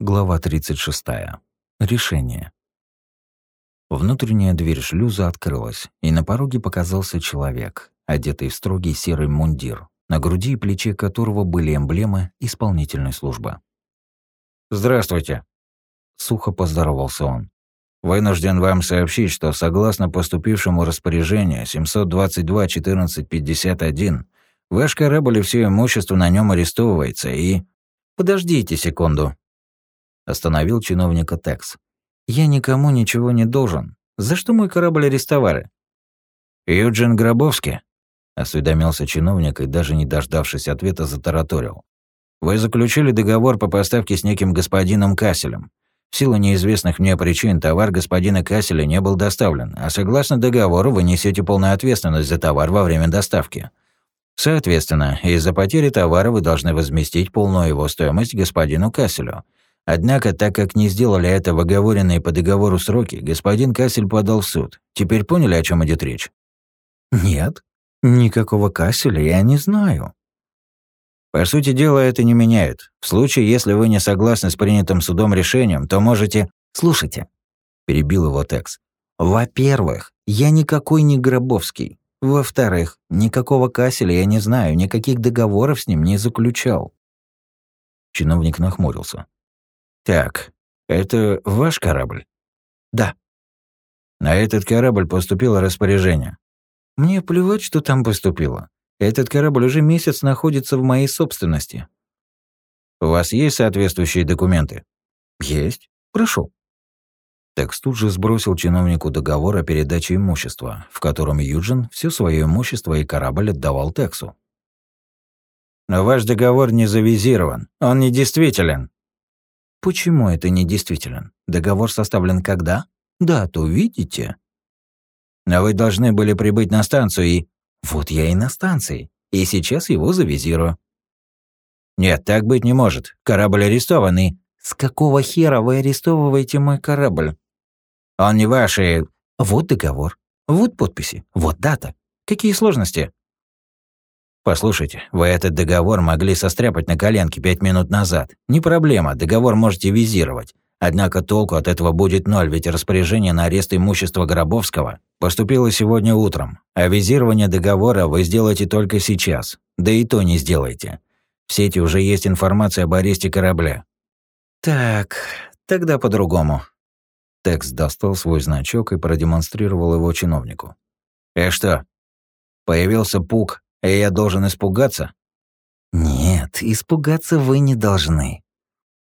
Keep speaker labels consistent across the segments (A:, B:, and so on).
A: Глава 36. Решение. Внутренняя дверь шлюза открылась, и на пороге показался человек, одетый в строгий серый мундир, на груди и плече которого были эмблемы исполнительной службы.
B: «Здравствуйте», —
A: сухо поздоровался он.
B: «Вынужден вам сообщить, что согласно поступившему распоряжению 722-1451, ваш корабль и все имущество на нем арестовывается и...»
A: «Подождите секунду», Остановил чиновника Текс. «Я никому ничего не должен. За что мой корабль арестовали?»
B: «Юджин Гробовский», —
A: осведомился чиновник и, даже не дождавшись ответа, затараторил.
B: «Вы заключили договор по поставке с неким господином Касселем. В силу неизвестных мне причин товар господина Касселя не был доставлен, а согласно договору вы несете полную ответственность за товар во время доставки. Соответственно, из-за потери товара вы должны возместить полную его стоимость господину Касселю — Однако, так как не сделали это в оговоренные по договору сроки, господин Кассель подал в суд. Теперь поняли, о чем идет речь?
A: Нет, никакого Касселя я не знаю.
B: По сути дела, это не меняет. В случае, если вы не согласны с принятым судом решением, то можете...
A: Слушайте, перебил его Текс. Во-первых, я никакой не Гробовский. Во-вторых, никакого Касселя я не знаю, никаких договоров с ним не заключал. Чиновник нахмурился.
B: Так, это ваш корабль?
A: Да.
B: На этот корабль поступило распоряжение.
A: Мне плевать, что там поступило. Этот корабль уже месяц находится в моей собственности.
B: У вас есть соответствующие документы?
A: Есть. Прошу. Текс тут же сбросил чиновнику договор о передаче имущества, в котором Юджин все свое имущество и корабль отдавал Тексу.
B: Но ваш договор не завизирован, он недействителен.
A: Почему это не действителен? Договор составлен когда? Дату видите?
B: Но вы должны были прибыть на станцию и...
A: Вот я и на станции. И сейчас его завизирую.
B: Нет, так быть не может. Корабль арестован и...
A: С какого хера вы арестовываете мой корабль?
B: Он не ваш и...
A: Вот договор. Вот подписи. Вот дата. Какие сложности?
B: Послушайте, вы этот договор могли состряпать на коленке пять минут назад. Не проблема, договор можете визировать. Однако толку от этого будет ноль, ведь распоряжение на арест имущества Гробовского поступило сегодня утром, а визирование договора вы сделаете только сейчас. Да и то не сделаете. В сети уже есть информация об аресте корабля.
A: Так, тогда по-другому. Текс достал свой значок и продемонстрировал его чиновнику.
B: «Э, что? Появился пук, и я должен испугаться?
A: Нет, испугаться вы не должны.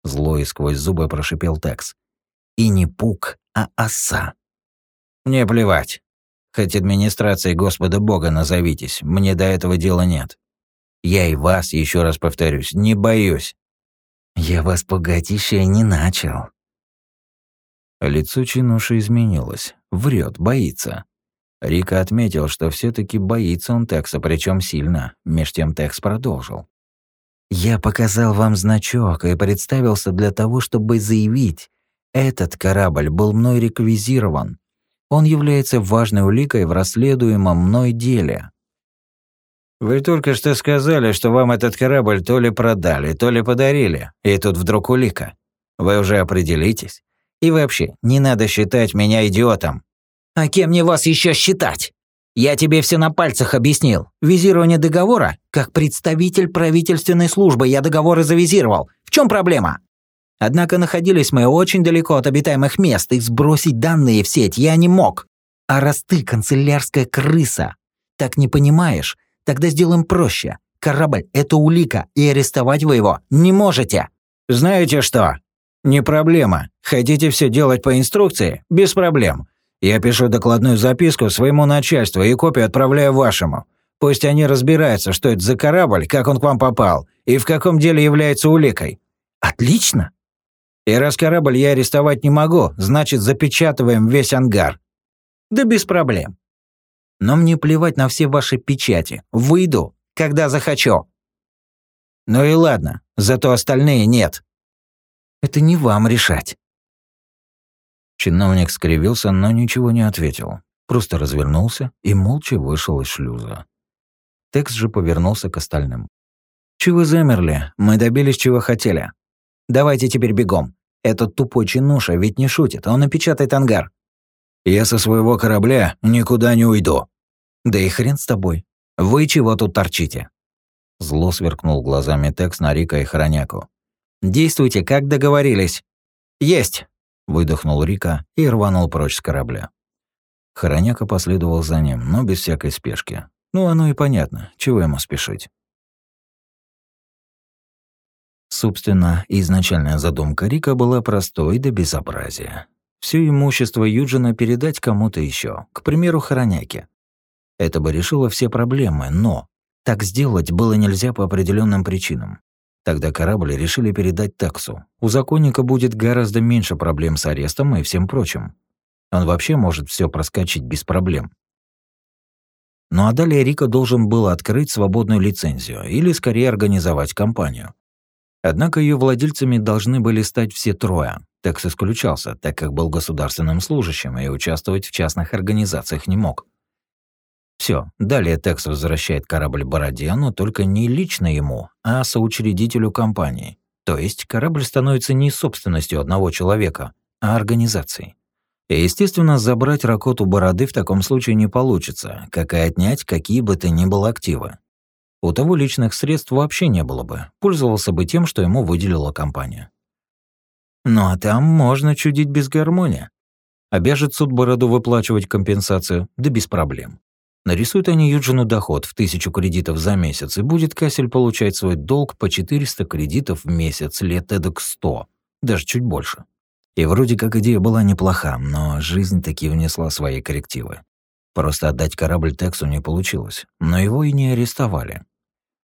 A: Зло и сквозь зубы прошипел Текс. И не пук, а оса.
B: Мне плевать. Хоть администрацией Господа Бога назовитесь, мне до этого дела нет. Я и вас, еще раз повторюсь, не боюсь.
A: Я вас пугать еще и не начал. Лицо чинуши изменилось. Врет, боится. Рика отметил, что все таки боится он Текса, причем сильно. Меж тем Текс продолжил. «Я показал вам значок и представился для того, чтобы заявить, этот корабль был мной реквизирован. Он является важной уликой в расследуемом мной деле».
B: «Вы только что сказали, что вам этот корабль то ли продали, то ли подарили, и тут вдруг улика. Вы уже определитесь? И вообще, не надо считать меня идиотом.
C: А кем мне вас еще считать? Я тебе все на пальцах объяснил. Визирование договора? Как представитель правительственной службы я договоры завизировал. В чем проблема? Однако находились мы очень далеко от обитаемых мест, и сбросить данные в сеть я не мог. А раз ты канцелярская крыса, так не понимаешь, тогда сделаем проще. Корабль — это улика, и арестовать вы его не можете.
B: Знаете что? Не проблема. Хотите все делать по инструкции? Без проблем. Я пишу докладную записку своему начальству и копию отправляю вашему. Пусть они разбираются, что это за корабль, как он к вам попал и в каком деле является уликой.
C: Отлично.
B: И раз корабль я арестовать не могу, значит, запечатываем весь ангар.
C: Да без проблем. Но мне плевать на все ваши печати. Выйду, когда захочу.
B: Ну и ладно, зато остальные нет.
C: Это не вам решать.
A: Чиновник скривился, но ничего не ответил. Просто развернулся и молча вышел из шлюза. Текс же повернулся к остальным.
B: «Чего замерли? Мы добились, чего хотели.
C: Давайте теперь бегом. Этот тупой чинуша ведь не шутит, он напечатает ангар.
B: Я со своего корабля никуда не уйду.
C: Да и хрен с тобой. Вы чего тут торчите? Зло сверкнул глазами Текс на Рика и Хроняку. «Действуйте, как договорились». «Есть!» — выдохнул Рика и рванул прочь с корабля. Хороняка последовал за ним, но без всякой спешки. Ну, оно и понятно, чего ему спешить. Собственно, изначальная задумка Рика была простой до безобразия. Все имущество Юджина передать кому-то еще, к примеру, Хороняке. Это бы решило все проблемы, но так сделать было нельзя по определенным причинам. Тогда корабль решили передать таксу. У законника будет гораздо меньше проблем с арестом и всем прочим. Он вообще может все проскочить без проблем. Ну а далее Рика должен был открыть свободную лицензию или скорее организовать компанию. Однако ее владельцами должны были стать все трое. Текс исключался, так как был государственным служащим и участвовать в частных организациях не мог. Все, далее Текс возвращает корабль Бороде, но только не лично ему, а соучредителю компании. То есть корабль становится не собственностью одного человека, а организацией. И, естественно, забрать Ракоту Бороды в таком случае не получится, как и отнять какие бы то ни было активы. У того личных средств вообще не было бы, пользовался бы тем, что ему выделила компания. Ну а там можно чудить без гармонии. Обяжет суд Бороду выплачивать компенсацию, да без проблем. Нарисуют они Юджину доход в тысячу кредитов за месяц, и будет Кассель получать свой долг по 400 кредитов в месяц, лет эдак 100, даже чуть больше. И вроде как идея была неплоха, но жизнь таки внесла свои коррективы. Просто отдать корабль Тексу не получилось, но его и не арестовали.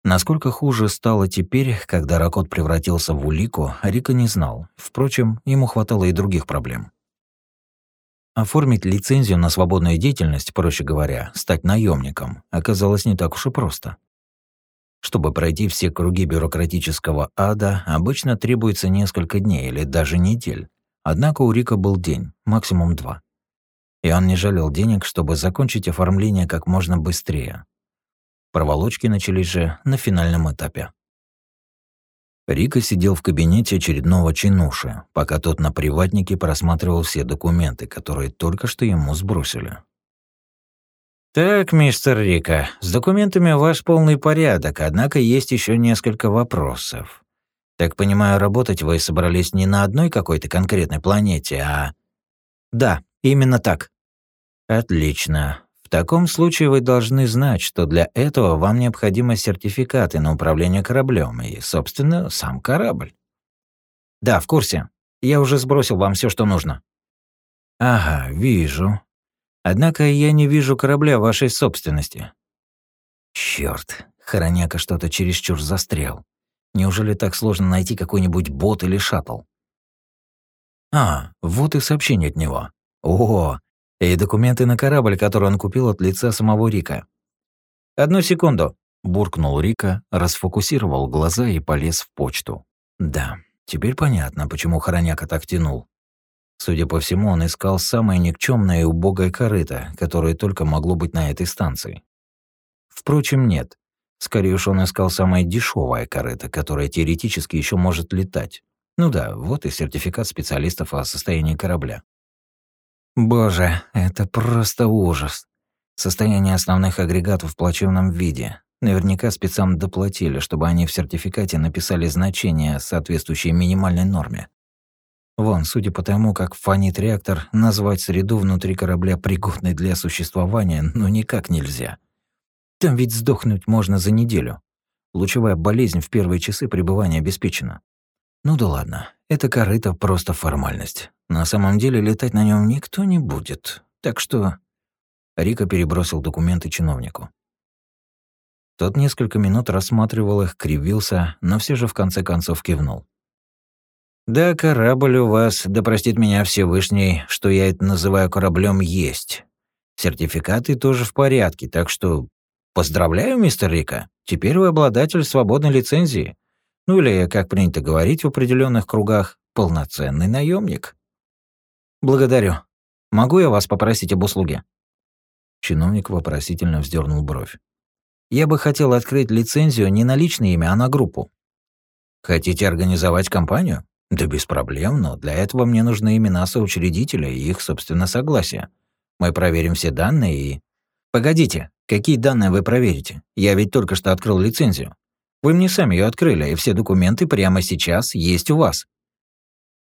C: Насколько хуже стало теперь, когда Ракот превратился в улику, Рика не знал. Впрочем, ему хватало и других проблем. Оформить лицензию на свободную деятельность, проще говоря, стать наемником, оказалось не так уж и просто. Чтобы пройти все круги бюрократического ада, обычно требуется несколько дней или даже недель. Однако у Рика был день, максимум два. И он не жалел денег, чтобы закончить оформление как можно быстрее. Проволочки начались же на финальном этапе. Рика сидел в кабинете очередного чинуши, пока тот на приватнике просматривал все документы, которые только что ему сбросили. «Так, мистер Рика, с документами ваш полный порядок, однако есть еще несколько вопросов. Так понимаю, работать вы собрались не на одной какой-то конкретной планете, а...» «Да, именно так». «Отлично. В таком случае вы должны знать, что для этого вам необходимы сертификаты на управление кораблем и, собственно, сам корабль. Да, в курсе. Я уже сбросил вам все, что нужно. Ага, вижу. Однако я не вижу корабля вашей собственности. Черт, Хороняка что-то чересчур застрял. Неужели так сложно найти какой-нибудь бот или шаттл? А, вот и сообщение от него. О, и документы на корабль, который он купил от лица самого Рика. «Одну секунду», — буркнул Рика, расфокусировал глаза и полез в почту. «Да, теперь понятно, почему Хороняка так тянул. Судя по всему, он искал самое никчемное и убогое корыто, которое только могло быть на этой станции. Впрочем, нет. Скорее уж он искал самое дешевое корыто, которое теоретически еще может летать. Ну да, вот и сертификат специалистов о состоянии корабля. Боже, это просто ужас. Состояние основных агрегатов в плачевном виде. Наверняка спецам доплатили, чтобы они в сертификате написали значение, соответствующее минимальной норме. Вон, судя по тому, как фонит реактор, назвать среду внутри корабля пригодной для существования ну никак нельзя. Там ведь сдохнуть можно за неделю. Лучевая болезнь в первые часы пребывания обеспечена. Ну да ладно, это корыто просто формальность. На самом деле летать на нем никто не будет. Так что... Рика перебросил документы чиновнику. Тот несколько минут рассматривал их, кривился, но все же в конце концов кивнул. «Да, корабль у вас, да простит меня Всевышний, что я это называю кораблем, есть. Сертификаты тоже в порядке, так что поздравляю, мистер Рика. Теперь вы обладатель свободной лицензии. Ну или, как принято говорить в определенных кругах, полноценный наемник. Благодарю. Могу я вас попросить об услуге? Чиновник вопросительно вздернул бровь. Я бы хотел открыть лицензию не на личное имя, а на группу.
A: Хотите организовать компанию? Да без проблем, но для этого мне нужны имена соучредителя и их, собственно, согласие. Мы проверим все данные и... Погодите, какие данные вы проверите? Я ведь только что открыл лицензию. Вы мне сами ее открыли, и все документы прямо сейчас есть у вас.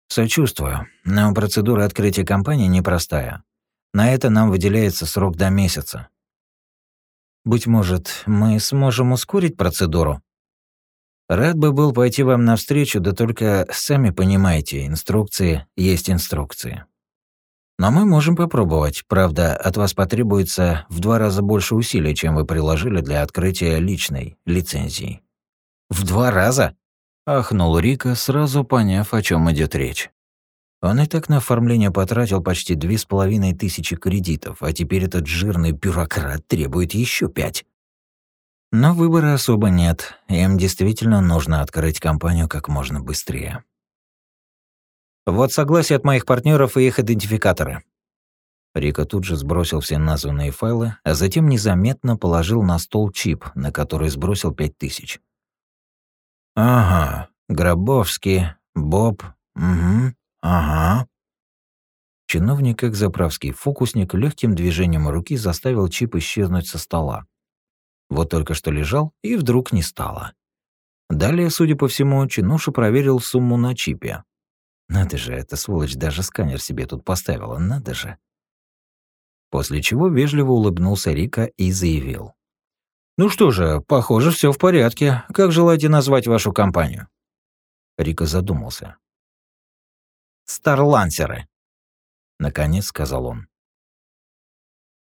A: Сочувствую, но процедура открытия компании непростая. На это нам выделяется срок до месяца. Быть может, мы сможем ускорить процедуру? Рад бы был пойти вам навстречу, да только, сами понимаете, инструкции есть инструкции. Но мы можем попробовать. Правда, от вас потребуется в два раза больше усилий, чем вы приложили для открытия личной лицензии.
C: В два раза?
A: Ахнул Рика, сразу поняв, о чем идет речь. Он и так на оформление потратил почти две с половиной тысячи кредитов, а теперь этот жирный бюрократ требует еще пять. Но выбора особо нет, им действительно нужно открыть компанию как можно быстрее.
C: Вот согласие от моих партнеров и их идентификаторы.
A: Рика тут же сбросил все названные файлы, а затем незаметно положил на стол чип, на который сбросил пять тысяч. «Ага, Гробовский, Боб, угу, ага». Чиновник, как заправский фокусник, легким движением руки заставил чип исчезнуть со стола. Вот только что лежал, и вдруг не стало. Далее, судя по всему, Чинуша проверил сумму на чипе. Надо же, эта сволочь даже сканер себе тут поставила, надо же. После чего вежливо улыбнулся Рика и заявил. «Ну что же, похоже, все в порядке. Как желаете назвать вашу компанию?» Рика задумался.
C: «Старлансеры», —
A: наконец сказал он.